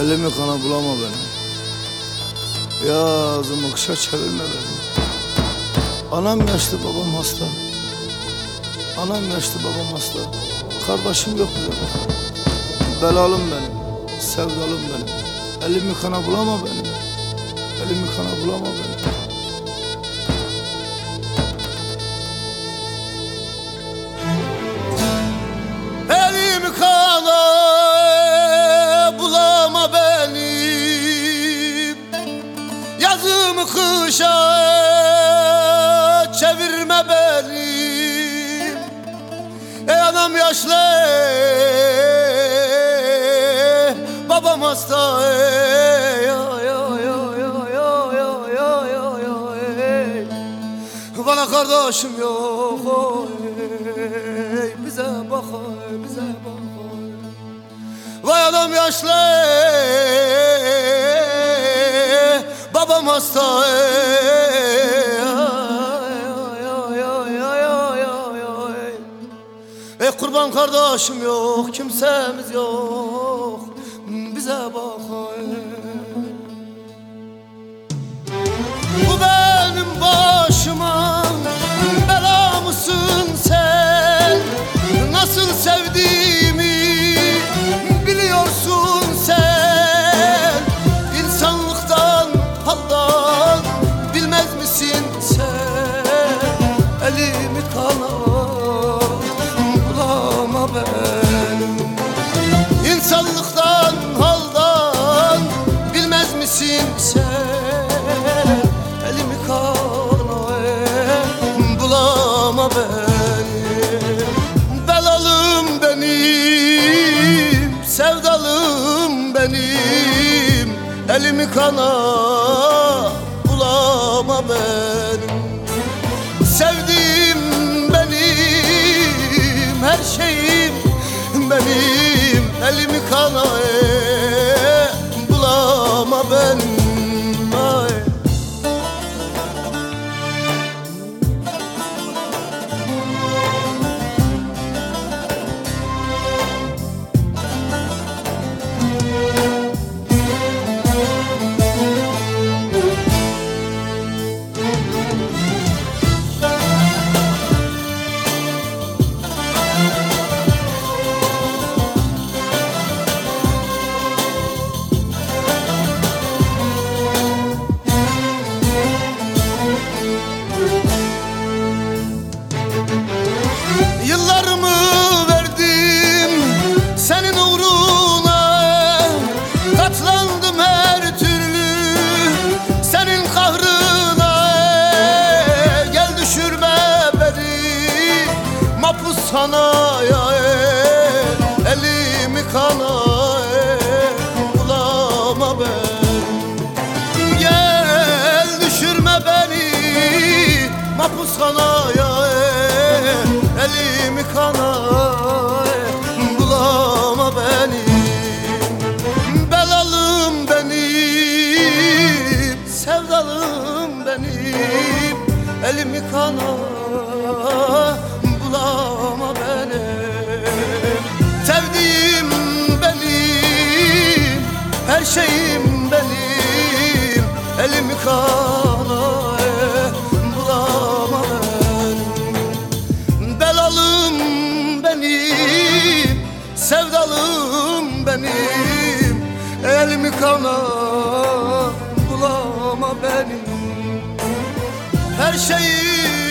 Elimi kana bulama benim Yazımı kışa çevirme benim Anam yaşlı babam hasta. Anam yaşlı babam hasta. Kardeşim yok benim Belalım benim. Sevdalım benim. Elimi kana bulama benim Elimi kana bulama benim Anam yaşlı. Babam hasta. Bana kardeşim yok. Bize bak bize bak Vay adam yaşlı. Babam hasta. Kurban kardeşim yok kimsemiz yok Bize bak. Bulama beni Belalım benim sevdalım benim. Elimi kana bulama benim sana ya elimi kana el, kulağıma ben Gel düşürme beni mahpus kana ya elimi kana el, kulağıma beni. Belalım benim, sevdalım benim, elimi kana kana bulama benim her şeyim